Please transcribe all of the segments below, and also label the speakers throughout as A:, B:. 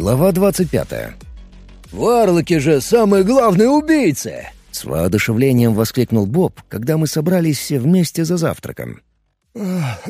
A: Глава 25.
B: «Варлоки же самые главные убийцы!»
A: С воодушевлением воскликнул Боб, когда мы собрались все вместе за завтраком.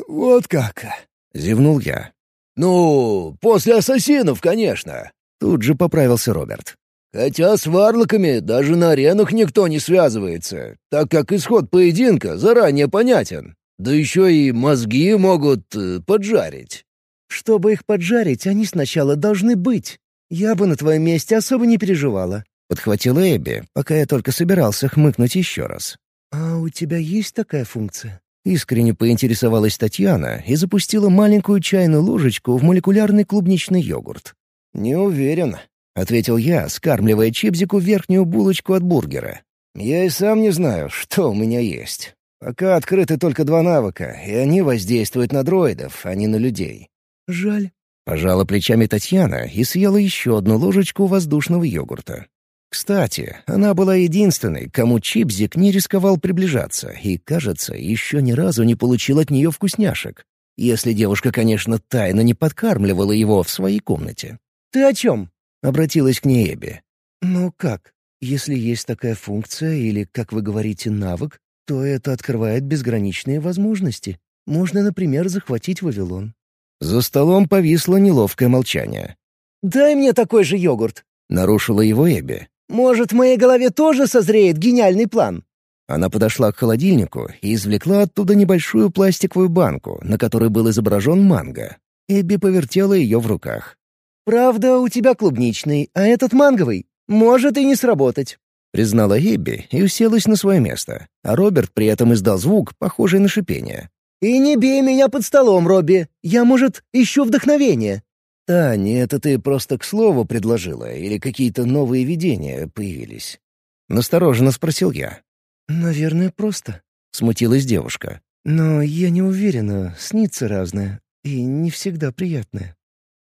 B: «Вот как!»
A: — зевнул я.
B: «Ну, после ассасинов, конечно!»
A: Тут же поправился Роберт.
B: «Хотя с варлоками даже на аренах никто не связывается, так как исход поединка заранее понятен. Да еще и мозги могут э, поджарить».
C: «Чтобы их поджарить, они сначала должны быть. Я бы на твоем месте особо не переживала», —
A: подхватила Эбби, пока я только собирался хмыкнуть еще раз.
C: «А у тебя есть такая функция?»
A: Искренне поинтересовалась Татьяна и запустила маленькую чайную ложечку в молекулярный клубничный йогурт.
B: «Не уверен», —
A: ответил я, скармливая Чипзику верхнюю булочку от бургера.
B: «Я и сам не знаю, что у меня есть. Пока открыты только два навыка, и они воздействуют на дроидов, а не на людей.
C: «Жаль».
A: Пожала плечами Татьяна и съела еще одну ложечку воздушного йогурта. Кстати, она была единственной, кому Чипзик не рисковал приближаться и, кажется, еще ни разу не получил от нее вкусняшек. Если девушка, конечно, тайно не подкармливала его в своей комнате.
C: «Ты о чем?»
A: — обратилась к ней Эбби.
C: «Ну как? Если есть такая функция или, как вы говорите, навык, то это открывает безграничные возможности. Можно, например, захватить Вавилон.
A: За столом повисло неловкое молчание.
C: «Дай мне такой же йогурт!»
A: — нарушила его Эбби.
C: «Может, в моей голове тоже созреет гениальный план?»
A: Она подошла к холодильнику и извлекла оттуда небольшую пластиковую банку, на которой был изображен манго. Эбби повертела ее в руках.
C: «Правда, у тебя клубничный, а этот манговый. Может и не сработать», —
A: признала Эбби и уселась на свое место, а Роберт при этом издал звук, похожий на шипение.
C: «И не бей меня под столом, Робби. Я, может, ищу вдохновение».
A: «Тань, это ты просто к слову предложила, или какие-то новые видения появились?» Настороженно спросил я.
C: «Наверное, просто», —
A: смутилась девушка.
C: «Но я не уверена, снится разное, и не всегда приятное».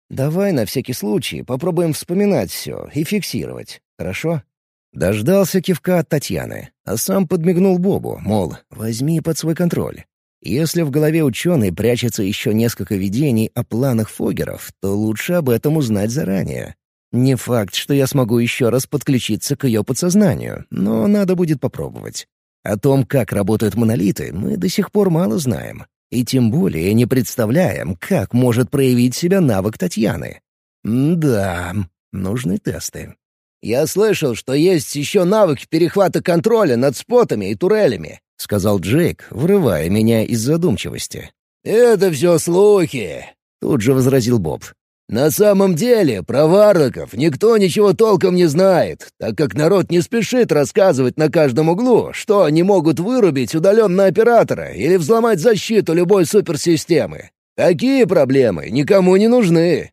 A: «Давай на всякий случай попробуем вспоминать все и фиксировать, хорошо?» Дождался кивка от Татьяны, а сам подмигнул Бобу, мол, возьми под свой контроль. Если в голове ученой прячется еще несколько видений о планах Фогеров, то лучше об этом узнать заранее. Не факт, что я смогу еще раз подключиться к ее подсознанию, но надо будет попробовать. О том, как работают монолиты, мы до сих пор мало знаем. И тем более не представляем, как может проявить себя навык Татьяны. М да, нужны тесты.
B: «Я слышал, что есть еще навык перехвата контроля над спотами и турелями», —
A: сказал Джейк, вырывая меня из задумчивости.
B: «Это все слухи», — тут же возразил Боб. «На самом деле, про варлоков никто ничего толком не знает, так как народ не спешит рассказывать на каждом углу, что они могут вырубить удаленно оператора или взломать защиту любой суперсистемы. Такие проблемы никому не нужны».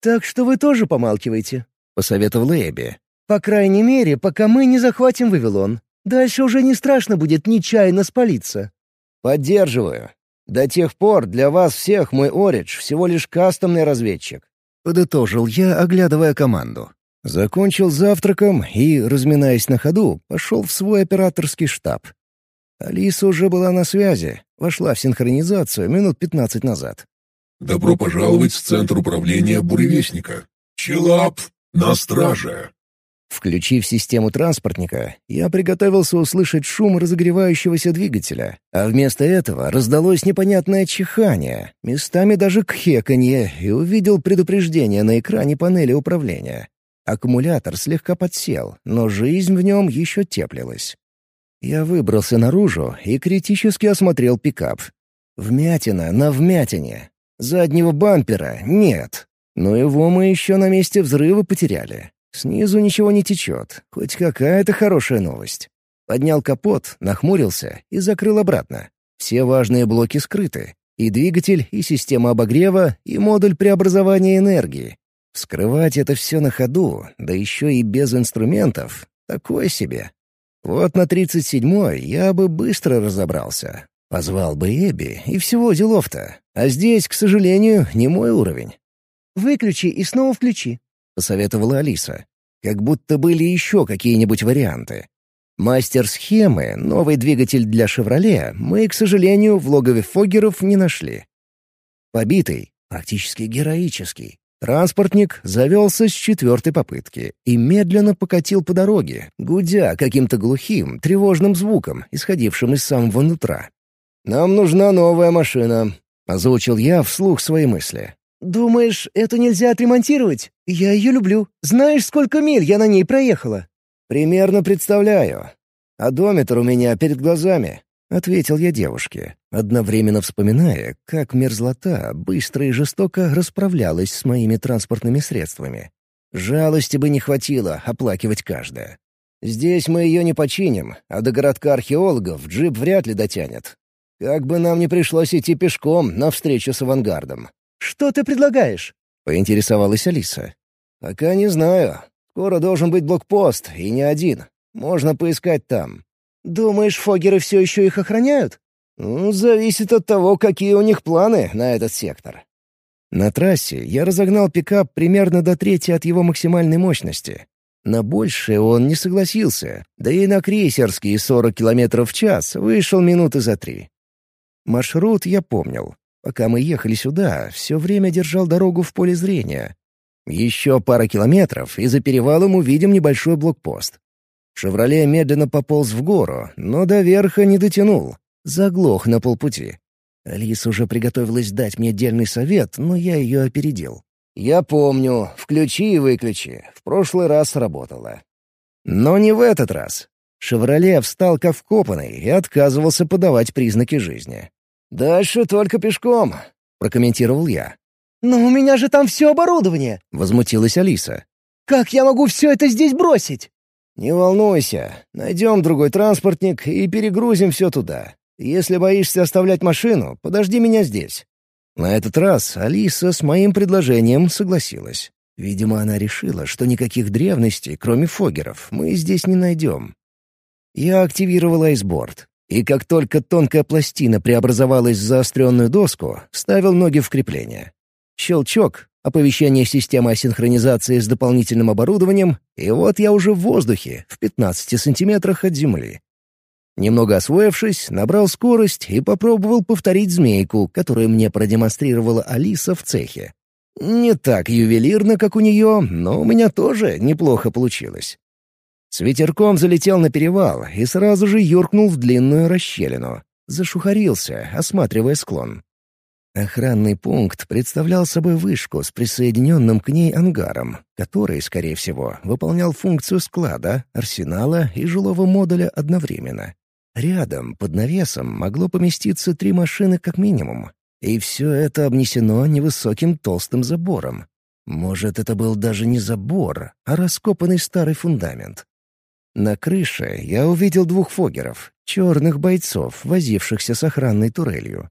C: «Так что вы тоже помалкиваете?»
A: — посоветовал Эбби.
C: «По крайней мере, пока мы не захватим Вавилон. Дальше уже не страшно будет нечаянно спалиться».
B: «Поддерживаю. До тех пор для вас всех мой Оридж всего лишь кастомный разведчик».
A: Подытожил я, оглядывая команду. Закончил завтраком и, разминаясь на ходу, пошел в свой операторский штаб. Алиса уже была на связи, вошла в синхронизацию минут пятнадцать назад.
D: «Добро пожаловать в Центр управления Буревестника. Челап на страже!»
A: Включив систему транспортника, я приготовился услышать шум разогревающегося двигателя, а вместо этого раздалось непонятное чихание, местами даже кхеканье, и увидел предупреждение на экране панели управления. Аккумулятор слегка подсел, но жизнь в нем еще теплилась. Я выбрался наружу и критически осмотрел пикап. Вмятина на вмятине. Заднего бампера нет. Но его мы еще на месте взрыва потеряли. Снизу ничего не течет, хоть какая-то хорошая новость. Поднял капот, нахмурился и закрыл обратно. Все важные блоки скрыты. И двигатель, и система обогрева, и модуль преобразования энергии. Вскрывать это все на ходу, да еще и без инструментов, такое себе. Вот на тридцать седьмой я бы быстро разобрался. Позвал бы Эбби, и всего делов-то. А здесь, к сожалению, не мой уровень.
C: «Выключи и снова включи», —
A: посоветовала Алиса. Как будто были еще какие-нибудь варианты. Мастер схемы, новый двигатель для «Шевроле», мы, к сожалению, в логове Фоггеров не нашли. Побитый, практически героический. Транспортник завелся с четвертой попытки и медленно покатил по дороге, гудя каким-то глухим, тревожным звуком, исходившим из самого нутра. «Нам нужна новая машина», — озвучил я вслух свои мысли.
C: «Думаешь, эту нельзя отремонтировать? Я ее люблю. Знаешь, сколько миль я на ней проехала?»
A: «Примерно представляю. Одометр у меня перед глазами. — ответил я девушке, одновременно вспоминая, как мерзлота быстро и жестоко расправлялась с моими транспортными средствами. Жалости бы не хватило оплакивать каждое. Здесь мы ее не починим, а до городка археологов джип вряд ли дотянет. Как бы нам не пришлось идти пешком навстречу с авангардом.
C: «Что ты предлагаешь?»
A: — поинтересовалась Алиса. «Пока не знаю. Скоро должен быть блокпост, и не один. Можно поискать там.
C: «Думаешь, фогеры все еще их охраняют?»
A: ну, «Зависит от того, какие у них планы на этот сектор». На трассе я разогнал пикап примерно до трети от его максимальной мощности. На большее он не согласился, да и на крейсерские 40 км в час вышел минуты за три. Маршрут я помнил. Пока мы ехали сюда, все время держал дорогу в поле зрения. Еще пара километров, и за перевалом увидим небольшой блокпост. «Шевроле» медленно пополз в гору, но до верха не дотянул. Заглох на полпути. Алиса уже приготовилась дать мне дельный совет, но я ее опередил. «Я помню. Включи и выключи. В прошлый раз сработало». Но не в этот раз. «Шевроле» встал как вкопанный и отказывался подавать признаки жизни. «Дальше только пешком», — прокомментировал я.
C: «Но у меня же там все оборудование!»
A: — возмутилась Алиса.
C: «Как я могу все это здесь бросить?»
A: «Не волнуйся, найдем другой транспортник и перегрузим все туда. Если боишься оставлять машину, подожди меня здесь». На этот раз Алиса с моим предложением согласилась. Видимо, она решила, что никаких древностей, кроме фогеров, мы здесь не найдем. Я активировал айсборд, и как только тонкая пластина преобразовалась в заостренную доску, ставил ноги в крепление. Щелчок, оповещение системы асинхронизации с дополнительным оборудованием, и вот я уже в воздухе, в 15 сантиметрах от земли. Немного освоившись, набрал скорость и попробовал повторить змейку, которую мне продемонстрировала Алиса в цехе. Не так ювелирно, как у нее, но у меня тоже неплохо получилось. С ветерком залетел на перевал и сразу же юркнул в длинную расщелину. Зашухарился, осматривая склон. Охранный пункт представлял собой вышку с присоединенным к ней ангаром, который, скорее всего, выполнял функцию склада, арсенала и жилого модуля одновременно. Рядом, под навесом, могло поместиться три машины как минимум. И все это обнесено невысоким толстым забором. Может, это был даже не забор, а раскопанный старый фундамент. На крыше я увидел двух фогеров, черных бойцов, возившихся с охранной турелью.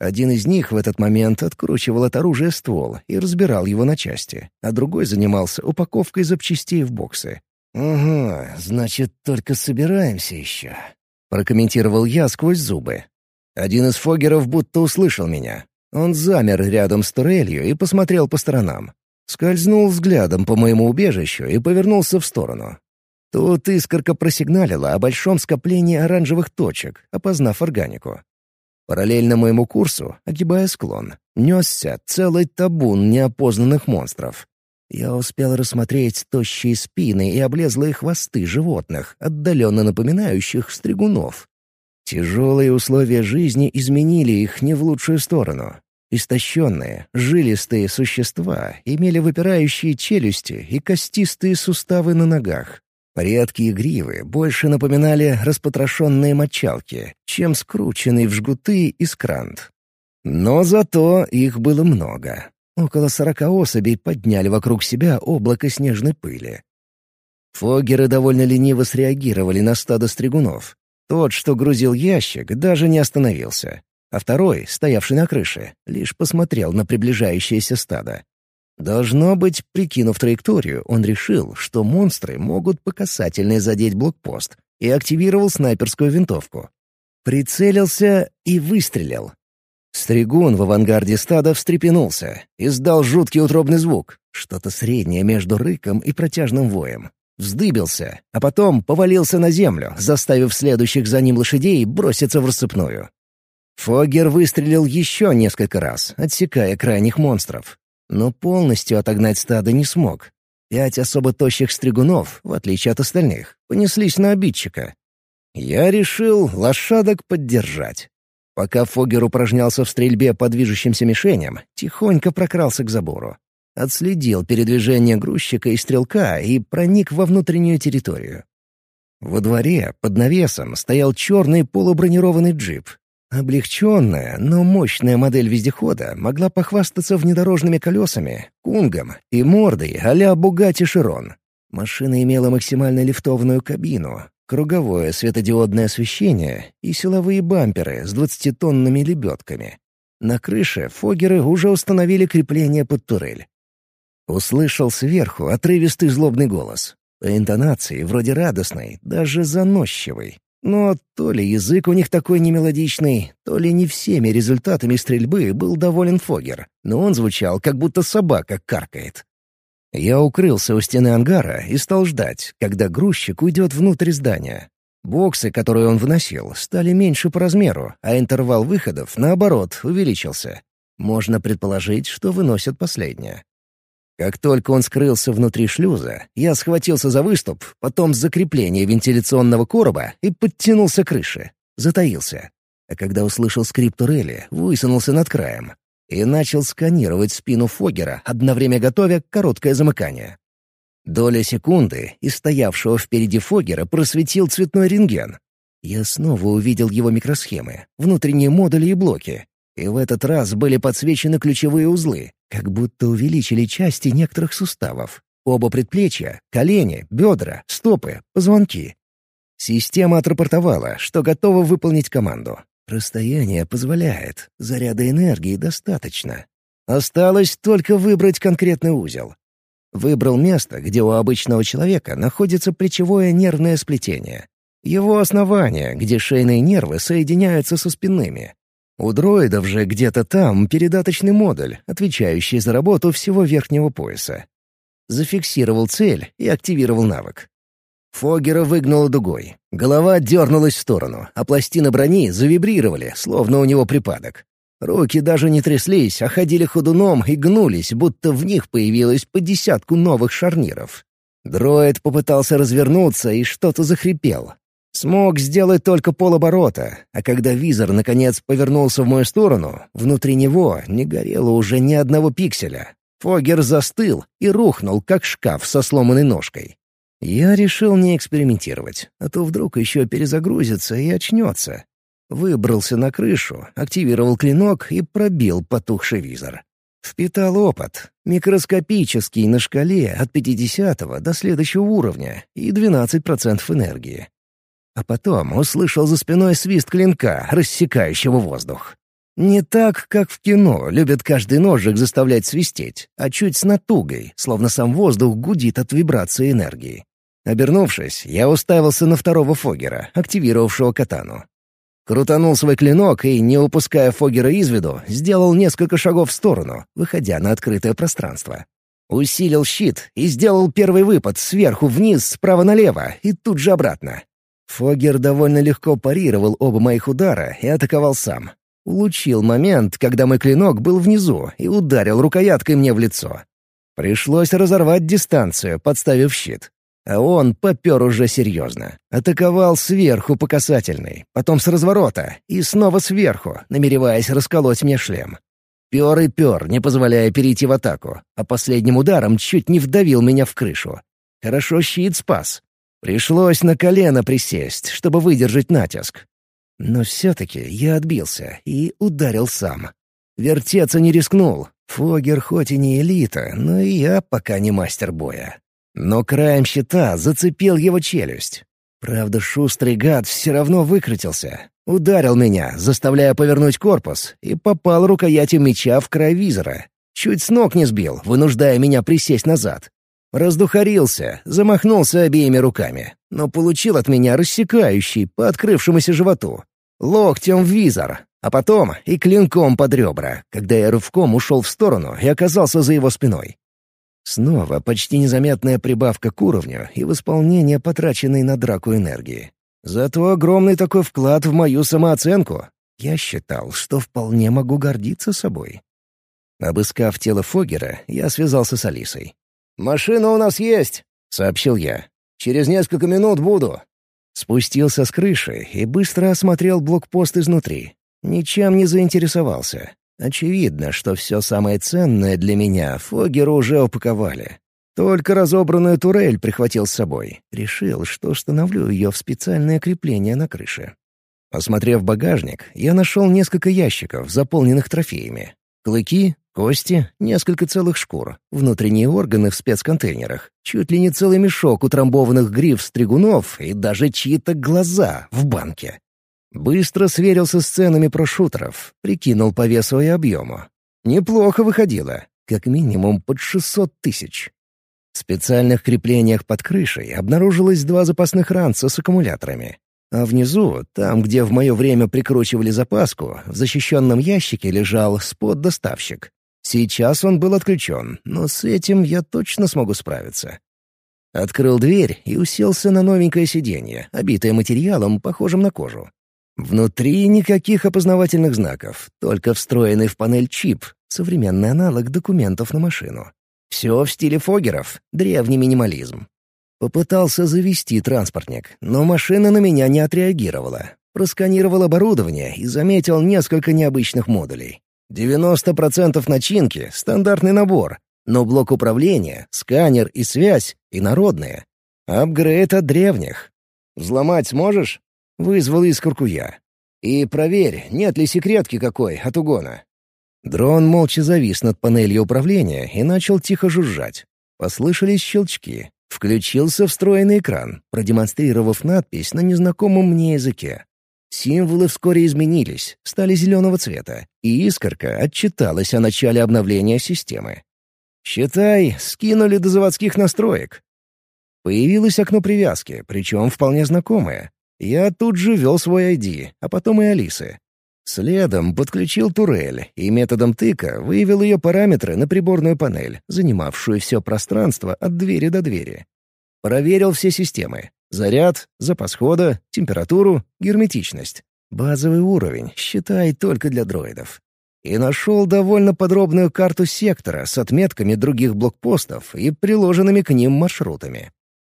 A: Один из них в этот момент откручивал от оружия ствол и разбирал его на части, а другой занимался упаковкой запчастей в боксы. «Ага, значит, только собираемся еще», — прокомментировал я сквозь зубы. Один из фогеров будто услышал меня. Он замер рядом с турелью и посмотрел по сторонам. Скользнул взглядом по моему убежищу и повернулся в сторону. Тут искорка просигналила о большом скоплении оранжевых точек, опознав органику. Параллельно моему курсу, огибая склон, несся целый табун неопознанных монстров. Я успел рассмотреть тощие спины и облезлые хвосты животных, отдаленно напоминающих стригунов. Тяжелые условия жизни изменили их не в лучшую сторону. Истощенные, жилистые существа имели выпирающие челюсти и костистые суставы на ногах. Редкие гривы больше напоминали распотрошенные мочалки, чем скрученный в жгуты искрант. Но зато их было много. Около сорока особей подняли вокруг себя облако снежной пыли. Фогеры довольно лениво среагировали на стадо стригунов. Тот, что грузил ящик, даже не остановился, а второй, стоявший на крыше, лишь посмотрел на приближающееся стадо. Должно быть, прикинув траекторию, он решил, что монстры могут по касательной задеть блокпост, и активировал снайперскую винтовку. Прицелился и выстрелил. Стригун в авангарде стада встрепенулся, издал жуткий утробный звук, что-то среднее между рыком и протяжным воем. Вздыбился, а потом повалился на землю, заставив следующих за ним лошадей броситься в рассыпную. Фогер выстрелил еще несколько раз, отсекая крайних монстров. Но полностью отогнать стадо не смог. Пять особо тощих стригунов, в отличие от остальных, понеслись на обидчика. Я решил лошадок поддержать. Пока Фогер упражнялся в стрельбе по движущимся мишеням, тихонько прокрался к забору. Отследил передвижение грузчика и стрелка и проник во внутреннюю территорию. Во дворе, под навесом, стоял черный полубронированный джип. Облегченная, но мощная модель вездехода могла похвастаться внедорожными колесами, кунгом и мордой а-ля Бугатти Широн. Машина имела максимально лифтованную кабину, круговое светодиодное освещение и силовые бамперы с двадцатитонными лебедками. На крыше фогеры уже установили крепление под турель. Услышал сверху отрывистый злобный голос. По интонации вроде радостной, даже заносчивой. Но то ли язык у них такой немелодичный, то ли не всеми результатами стрельбы был доволен Фогер, но он звучал, как будто собака каркает. Я укрылся у стены ангара и стал ждать, когда грузчик уйдет внутрь здания. Боксы, которые он вносил, стали меньше по размеру, а интервал выходов, наоборот, увеличился. Можно предположить, что выносят последнее. Как только он скрылся внутри шлюза, я схватился за выступ, потом за крепление вентиляционного короба и подтянулся к крыше. Затаился. А когда услышал скрип турели, высунулся над краем и начал сканировать спину Фогера, одновременно готовя короткое замыкание. Доля секунды, и стоявшего впереди Фогера просветил цветной рентген. Я снова увидел его микросхемы, внутренние модули и блоки, и в этот раз были подсвечены ключевые узлы, как будто увеличили части некоторых суставов. Оба предплечья, колени, бедра, стопы, позвонки. Система отрапортовала, что готова выполнить команду. Расстояние позволяет, заряда энергии достаточно. Осталось только выбрать конкретный узел. Выбрал место, где у обычного человека находится плечевое нервное сплетение. Его основание, где шейные нервы соединяются со спинными. У дроидов же где-то там передаточный модуль, отвечающий за работу всего верхнего пояса. Зафиксировал цель и активировал навык. Фогера выгнула дугой. Голова дернулась в сторону, а пластины брони завибрировали, словно у него припадок. Руки даже не тряслись, а ходили ходуном и гнулись, будто в них появилось по десятку новых шарниров. Дроид попытался развернуться и что-то захрипел, Смог сделать только полоборота, а когда визор наконец повернулся в мою сторону, внутри него не горело уже ни одного пикселя. Фогер застыл и рухнул, как шкаф со сломанной ножкой. Я решил не экспериментировать, а то вдруг еще перезагрузится и очнется. Выбрался на крышу, активировал клинок и пробил потухший визор. Впитал опыт, микроскопический на шкале от 50 до следующего уровня и 12% энергии. А потом услышал за спиной свист клинка, рассекающего воздух. Не так, как в кино, любят каждый ножик заставлять свистеть, а чуть с натугой, словно сам воздух гудит от вибрации энергии. Обернувшись, я уставился на второго Фогера, активировавшего катану. Крутанул свой клинок и, не упуская Фогера из виду, сделал несколько шагов в сторону, выходя на открытое пространство. Усилил щит и сделал первый выпад сверху вниз, справа налево и тут же обратно. Фогер довольно легко парировал оба моих удара и атаковал сам. Улучил момент, когда мой клинок был внизу, и ударил рукояткой мне в лицо. Пришлось разорвать дистанцию, подставив щит. А он попер уже серьезно. Атаковал сверху по касательной, потом с разворота и снова сверху, намереваясь расколоть мне шлем. Пер и пер, не позволяя перейти в атаку, а последним ударом чуть не вдавил меня в крышу. Хорошо щит спас. Пришлось на колено присесть, чтобы выдержать натиск. Но все-таки я отбился и ударил сам. Вертеться не рискнул. Фогер хоть и не элита, но и я пока не мастер боя. Но краем щита зацепил его челюсть. Правда, шустрый гад все равно выкрутился. Ударил меня, заставляя повернуть корпус, и попал рукоятью меча в край визора. Чуть с ног не сбил, вынуждая меня присесть назад. Раздухарился, замахнулся обеими руками, но получил от меня рассекающий по открывшемуся животу. Локтем в визор, а потом и клинком под ребра, когда я рывком ушел в сторону и оказался за его спиной. Снова почти незаметная прибавка к уровню и восполнение потраченной на драку энергии. Зато огромный такой вклад в мою самооценку. Я считал, что вполне могу гордиться собой. Обыскав тело Фогера, я связался с Алисой. «Машина у нас есть», — сообщил я. «Через несколько минут буду». Спустился с крыши и быстро осмотрел блокпост изнутри. Ничем не заинтересовался. Очевидно, что все самое ценное для меня Фогеру уже упаковали. Только разобранную турель прихватил с собой. Решил, что установлю ее в специальное крепление на крыше. Осмотрев багажник, я нашел несколько ящиков, заполненных трофеями. Клыки, кости, несколько целых шкур, внутренние органы в спецконтейнерах, чуть ли не целый мешок утрамбованных гриф стригунов и даже чьи-то глаза в банке. Быстро сверился с ценами прошутеров, прикинул по весу и объему. Неплохо выходило, как минимум под 600 тысяч. В специальных креплениях под крышей обнаружилось два запасных ранца с аккумуляторами. А внизу, там, где в мое время прикручивали запаску, в защищенном ящике лежал спот-доставщик. Сейчас он был отключен, но с этим я точно смогу справиться. Открыл дверь и уселся на новенькое сиденье, обитое материалом, похожим на кожу. Внутри никаких опознавательных знаков, только встроенный в панель чип, современный аналог документов на машину. Все в стиле Фогеров, древний минимализм. Попытался завести транспортник, но машина на меня не отреагировала. Просканировал оборудование и заметил несколько необычных модулей. 90% начинки — стандартный набор, но блок управления, сканер и связь — инородные. Апгрейд от древних. «Взломать сможешь?» — вызвал искорку я. «И проверь, нет ли секретки какой от угона». Дрон молча завис над панелью управления и начал тихо жужжать. Послышались щелчки. Включился встроенный экран, продемонстрировав надпись на незнакомом мне языке. Символы вскоре изменились, стали зеленого цвета, и искорка отчиталась о начале обновления системы. Считай, скинули до заводских настроек. Появилось окно привязки, причем вполне знакомое. Я тут же ввел свой ID, а потом и Алисы. Следом подключил турель и методом тыка вывел ее параметры на приборную панель, занимавшую все пространство от двери до двери. Проверил все системы. Заряд, запас хода, температуру, герметичность. Базовый уровень, считай, только для дроидов. И нашел довольно подробную карту сектора с отметками других блокпостов и приложенными к ним маршрутами.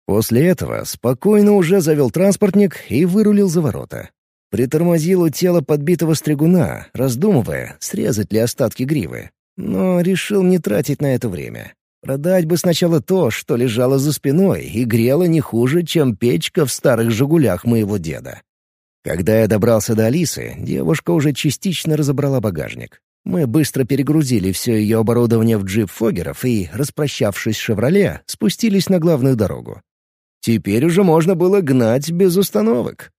A: После этого спокойно уже завел транспортник и вырулил за ворота. Притормозил у тела подбитого стригуна, раздумывая, срезать ли остатки гривы. Но решил не тратить на это время. Продать бы сначала то, что лежало за спиной и грело не хуже, чем печка в старых «Жигулях» моего деда. Когда я добрался до Алисы, девушка уже частично разобрала багажник. Мы быстро перегрузили все ее оборудование в джип Фогеров и, распрощавшись с «Шевроле», спустились на главную дорогу. Теперь уже можно было гнать без установок.